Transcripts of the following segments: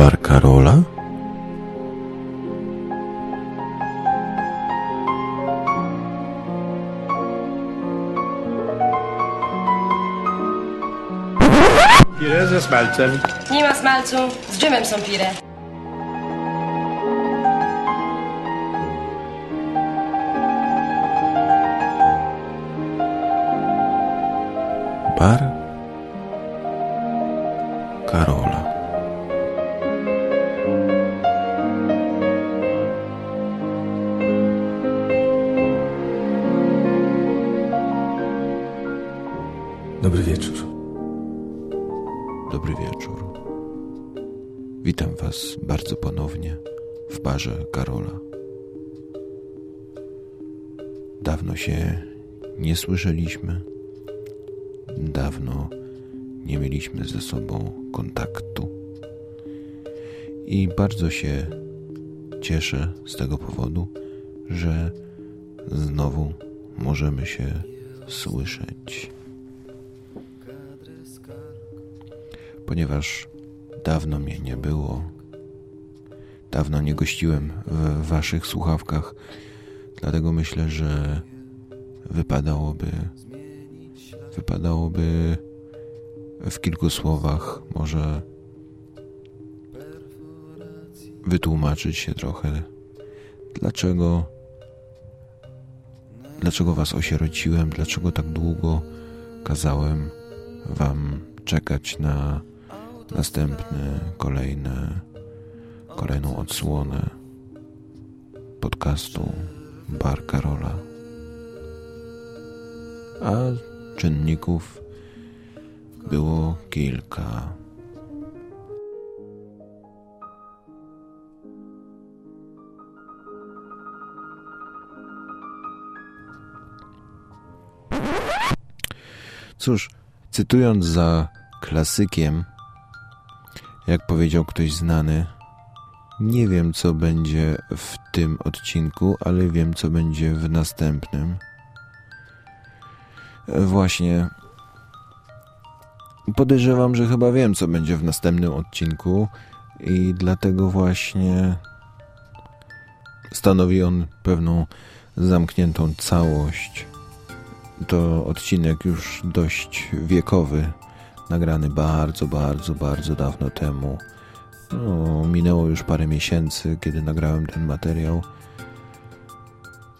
Bar Karola? Pire ze smalcem. Nie ma smalcu, z dżemem są pire. Bar Was bardzo ponownie w barze Karola. Dawno się nie słyszeliśmy, dawno nie mieliśmy ze sobą kontaktu. I bardzo się cieszę z tego powodu, że znowu możemy się słyszeć. Ponieważ dawno mnie nie było, dawno nie gościłem w Waszych słuchawkach, dlatego myślę, że wypadałoby wypadałoby w kilku słowach może wytłumaczyć się trochę, dlaczego dlaczego was osierociłem, dlaczego tak długo kazałem wam czekać na następne, kolejne, kolejną odsłonę podcastu Bar Karola. A czynników było kilka. Cóż, cytując za klasykiem, jak powiedział ktoś znany, nie wiem co będzie w tym odcinku, ale wiem co będzie w następnym. Właśnie. Podejrzewam, że chyba wiem, co będzie w następnym odcinku, i dlatego właśnie stanowi on pewną zamkniętą całość. To odcinek już dość wiekowy, nagrany bardzo, bardzo, bardzo dawno temu. No, minęło już parę miesięcy, kiedy nagrałem ten materiał.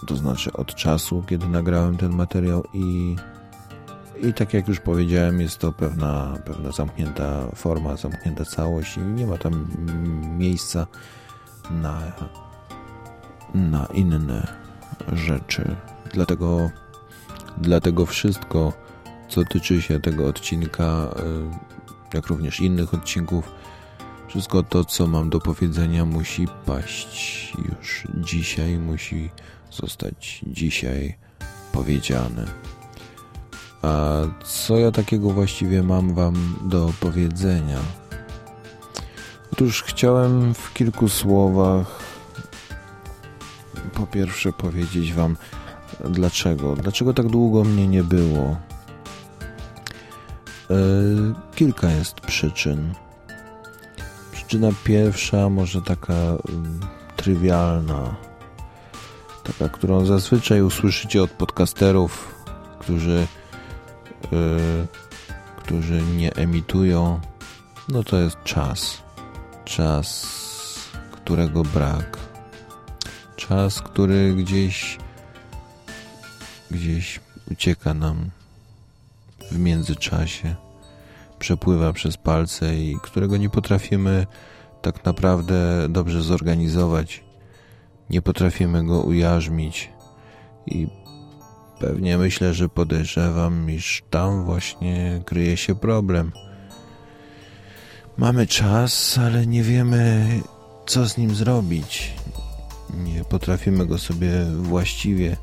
To znaczy od czasu, kiedy nagrałem ten materiał i i tak jak już powiedziałem, jest to pewna, pewna zamknięta forma, zamknięta całość i nie ma tam miejsca na, na inne rzeczy. Dlatego, dlatego wszystko, co tyczy się tego odcinka, y, jak również innych odcinków, wszystko to, co mam do powiedzenia, musi paść już dzisiaj, musi zostać dzisiaj powiedziane. A co ja takiego właściwie mam Wam do powiedzenia? Otóż chciałem w kilku słowach po pierwsze powiedzieć Wam, dlaczego. Dlaczego tak długo mnie nie było? E, kilka jest przyczyn. Przyczyna pierwsza, może taka um, trywialna, taka, którą zazwyczaj usłyszycie od podcasterów, którzy Y, którzy nie emitują, no to jest czas. Czas, którego brak. Czas, który gdzieś gdzieś ucieka nam w międzyczasie, przepływa przez palce i którego nie potrafimy tak naprawdę dobrze zorganizować. Nie potrafimy go ujarzmić i Pewnie myślę, że podejrzewam, iż tam właśnie kryje się problem. Mamy czas, ale nie wiemy, co z nim zrobić. Nie potrafimy go sobie właściwie,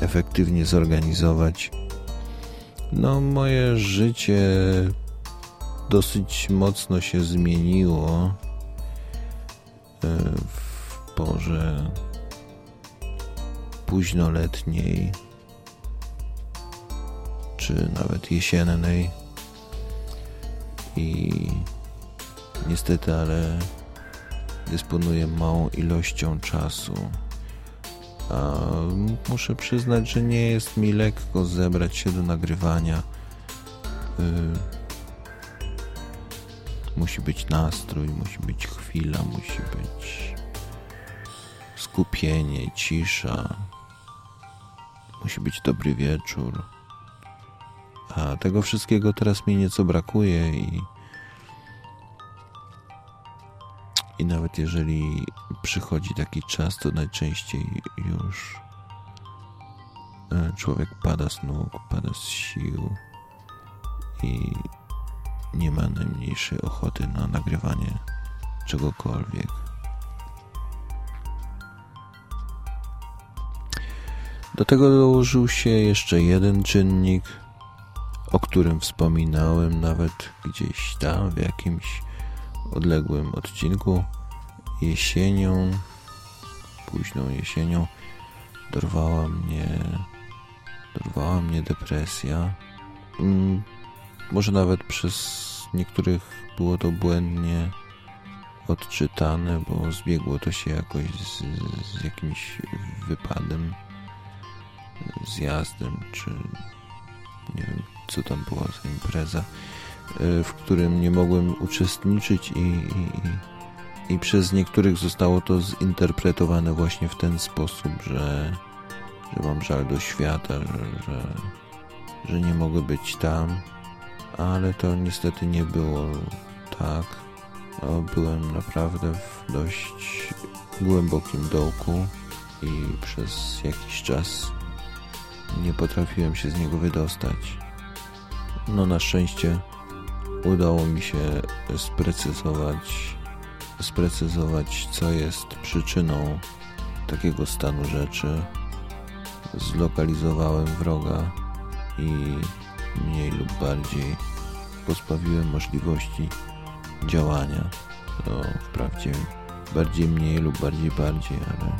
efektywnie zorganizować. No, moje życie dosyć mocno się zmieniło e, w porze późnoletniej czy nawet jesiennej. I niestety, ale dysponuję małą ilością czasu. A muszę przyznać, że nie jest mi lekko zebrać się do nagrywania. Y, musi być nastrój, musi być chwila, musi być skupienie, cisza. Musi być dobry wieczór. A tego wszystkiego teraz mi nieco brakuje i i nawet jeżeli przychodzi taki czas, to najczęściej już e, człowiek pada z nóg, pada z sił i nie ma najmniejszej ochoty na nagrywanie czegokolwiek. Do tego dołożył się jeszcze jeden czynnik, o którym wspominałem nawet gdzieś tam w jakimś odległym odcinku. Jesienią, późną jesienią dorwała mnie, dorwała mnie depresja. Może nawet przez niektórych było to błędnie odczytane, bo zbiegło to się jakoś z, z jakimś wypadem, zjazdem, czy nie wiem, co tam była za impreza, e, w którym nie mogłem uczestniczyć i, i, i przez niektórych zostało to zinterpretowane właśnie w ten sposób, że, że mam żal do świata, że, że, że nie mogę być tam, ale to niestety nie było tak. Byłem naprawdę w dość głębokim dołku i przez jakiś czas nie potrafiłem się z niego wydostać. No na szczęście udało mi się sprecyzować, sprecyzować co jest przyczyną takiego stanu rzeczy. Zlokalizowałem wroga i mniej lub bardziej pozbawiłem możliwości działania. No, wprawdzie bardziej mniej lub bardziej bardziej, ale,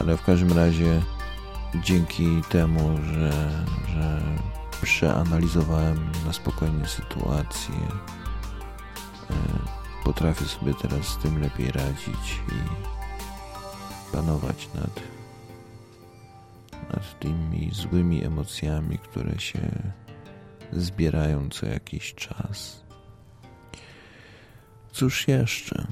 ale w każdym razie dzięki temu, że, że przeanalizowałem na spokojnie sytuację, e, potrafię sobie teraz z tym lepiej radzić i panować nad, nad tymi złymi emocjami, które się zbierają co jakiś czas. Cóż jeszcze?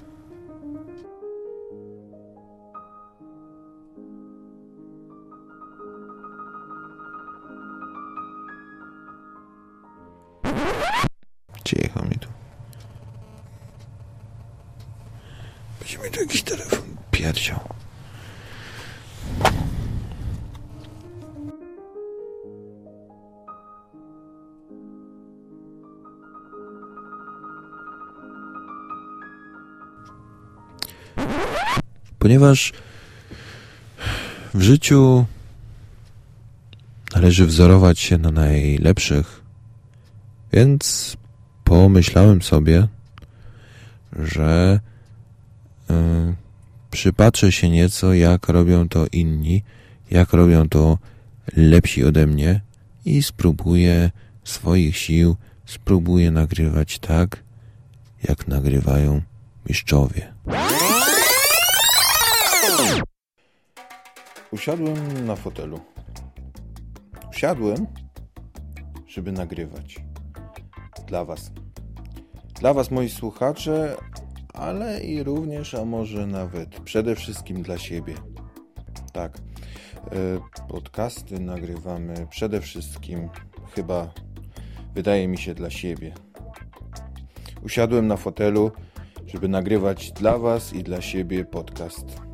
Ponieważ w życiu należy wzorować się na najlepszych, więc pomyślałem sobie, że y, przypatrzę się nieco, jak robią to inni, jak robią to lepsi ode mnie i spróbuję swoich sił, spróbuję nagrywać tak, jak nagrywają mistrzowie. Usiadłem na fotelu. Usiadłem, żeby nagrywać dla Was. Dla Was, moi słuchacze, ale i również, a może nawet przede wszystkim dla siebie. Tak, e, podcasty nagrywamy przede wszystkim, chyba wydaje mi się, dla siebie. Usiadłem na fotelu, żeby nagrywać dla Was i dla siebie podcast.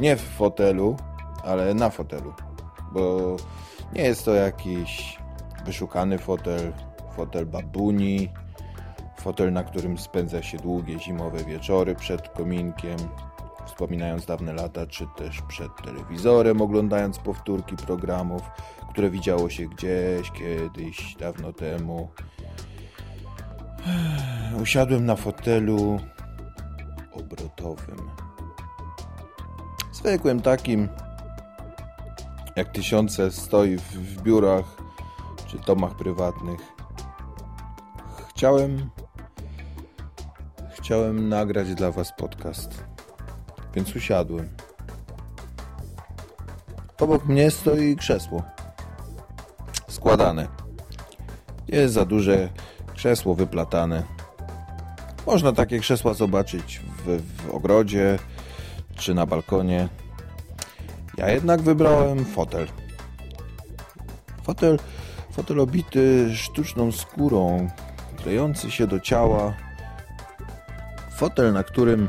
Nie w fotelu, ale na fotelu, bo nie jest to jakiś wyszukany fotel, fotel babuni, fotel, na którym spędza się długie zimowe wieczory przed kominkiem, wspominając dawne lata, czy też przed telewizorem, oglądając powtórki programów, które widziało się gdzieś kiedyś, dawno temu. Usiadłem na fotelu obrotowym. Zwykłym takim, jak tysiące stoi w, w biurach czy domach prywatnych. Chciałem chciałem nagrać dla Was podcast, więc usiadłem. Obok mnie stoi krzesło. Składane. Jest za duże krzesło wyplatane. Można takie krzesła zobaczyć w, w ogrodzie czy na balkonie. Ja jednak wybrałem fotel. Fotel, fotel obity sztuczną skórą, klejący się do ciała. Fotel, na którym,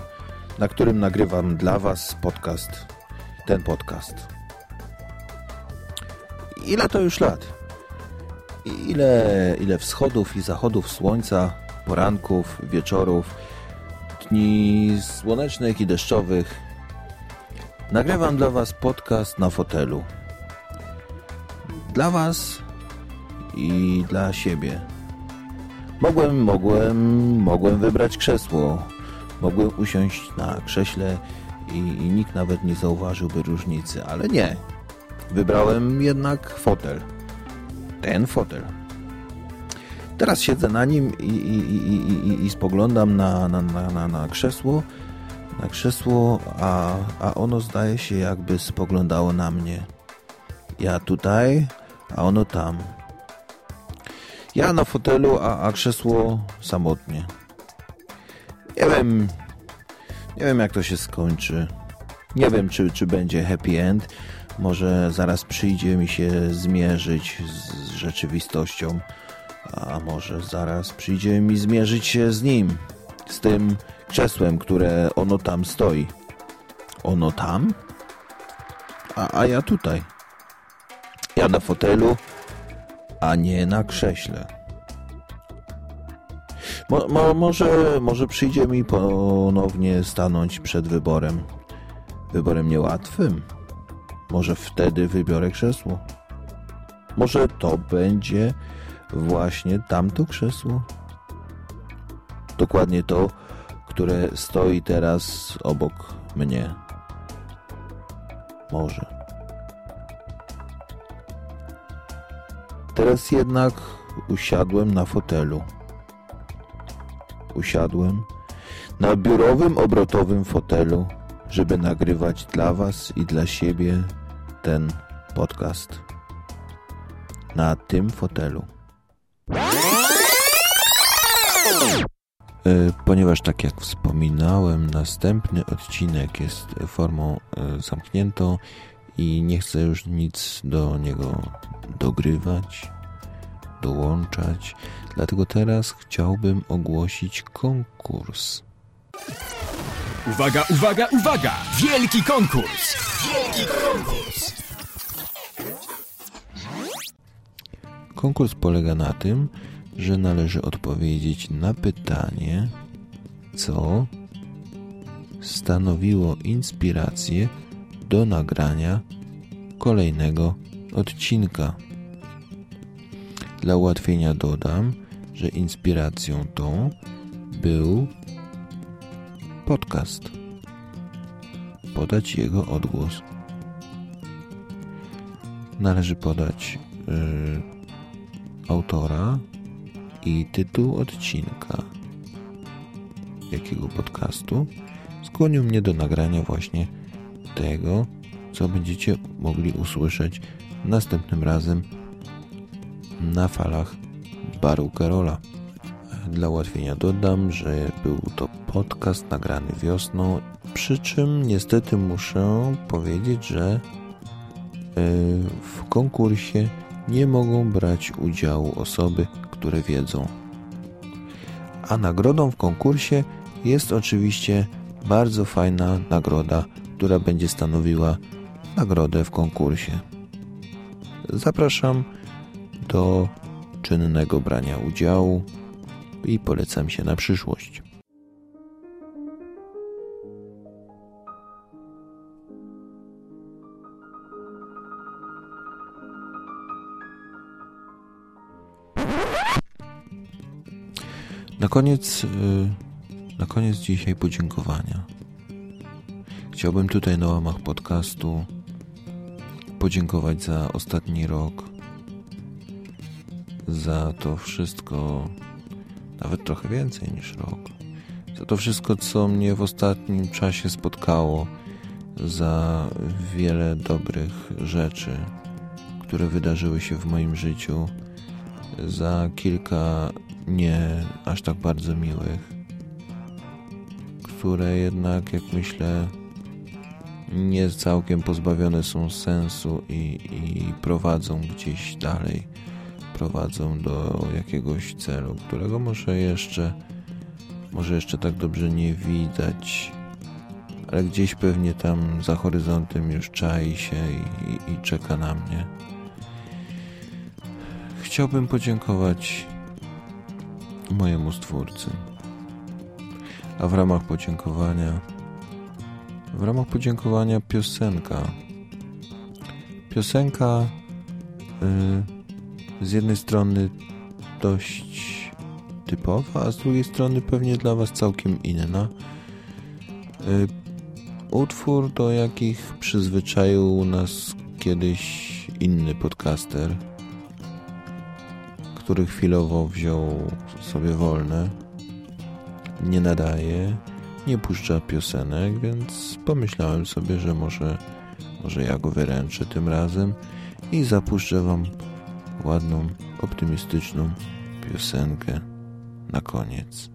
na którym nagrywam dla Was podcast. Ten podcast. Ile to już lat? Ile, ile wschodów i zachodów słońca, poranków, wieczorów, dni słonecznych i deszczowych. Nagrywam dla Was podcast na fotelu. Dla Was i dla siebie. Mogłem, mogłem, mogłem wybrać krzesło. Mogłem usiąść na krześle i, i nikt nawet nie zauważyłby różnicy, ale nie. Wybrałem jednak fotel. Ten fotel. Teraz siedzę na nim i, i, i, i spoglądam na, na, na, na, krzesło, na krzesło, a, a ono zdaje się jakby spoglądało na mnie. Ja tutaj, a ono tam. Ja na fotelu, a, a krzesło samotnie. Nie wiem, nie wiem jak to się skończy. Nie wiem, czy, czy będzie happy end. Może zaraz przyjdzie mi się zmierzyć z rzeczywistością, a może zaraz przyjdzie mi zmierzyć się z nim, z tym krzesłem, które ono tam stoi. Ono tam? A, a ja tutaj. Ja na fotelu, a nie na krześle. Mo, mo, może, może przyjdzie mi ponownie stanąć przed wyborem. Wyborem niełatwym. Może wtedy wybiorę krzesło. Może to będzie właśnie tamto krzesło. Dokładnie to, które stoi teraz obok mnie. Może. Teraz jednak usiadłem na fotelu. Usiadłem na biurowym, obrotowym fotelu, żeby nagrywać dla Was i dla siebie ten podcast na tym fotelu. Ponieważ, tak jak wspominałem, następny odcinek jest formą e, zamkniętą i nie chcę już nic do niego dogrywać, dołączać, dlatego teraz chciałbym ogłosić konkurs. Uwaga, uwaga, uwaga! Wielki konkurs! Wielki konkurs! Konkurs polega na tym, że należy odpowiedzieć na pytanie, co stanowiło inspirację do nagrania kolejnego odcinka. Dla ułatwienia dodam, że inspiracją tą był podcast. Podać jego odgłos. Należy podać yy, autora i tytuł odcinka jakiego podcastu skłonił mnie do nagrania właśnie tego, co będziecie mogli usłyszeć następnym razem na falach baru Karola. Dla ułatwienia dodam, że był to podcast nagrany wiosną, przy czym niestety muszę powiedzieć, że e, w konkursie nie mogą brać udziału osoby, które wiedzą. A nagrodą w konkursie jest oczywiście bardzo fajna nagroda, która będzie stanowiła nagrodę w konkursie. Zapraszam do czynnego brania udziału i polecam się na przyszłość. Na koniec, y, na koniec dzisiaj podziękowania. Chciałbym tutaj na łamach podcastu podziękować za ostatni rok, za to wszystko, nawet trochę więcej niż rok, za to wszystko, co mnie w ostatnim czasie spotkało, za wiele dobrych rzeczy, które wydarzyły się w moim życiu, za kilka nie aż tak bardzo miłych, które jednak, jak myślę, nie całkiem pozbawione są sensu i, i prowadzą gdzieś dalej, prowadzą do jakiegoś celu, którego może jeszcze, może jeszcze tak dobrze nie widać, ale gdzieś pewnie tam za horyzontem już czai się i, i, i czeka na mnie. Chciałbym podziękować mojemu stwórcy. A w ramach podziękowania, w ramach podziękowania piosenka. Piosenka y, z jednej strony dość typowa, a z drugiej strony pewnie dla Was całkiem inna. Y, utwór, do jakich przyzwyczaił nas kiedyś inny podcaster, który chwilowo wziął sobie wolne, nie nadaje, nie puszcza piosenek, więc pomyślałem sobie, że może, może ja go wyręczę tym razem i zapuszczę wam ładną, optymistyczną piosenkę na koniec.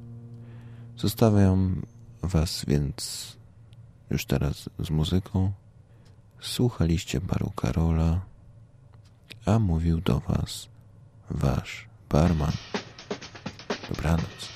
Zostawiam was więc już teraz z muzyką. Słuchaliście baru Karola, a mówił do was wasz Bergman. Förbrännelse.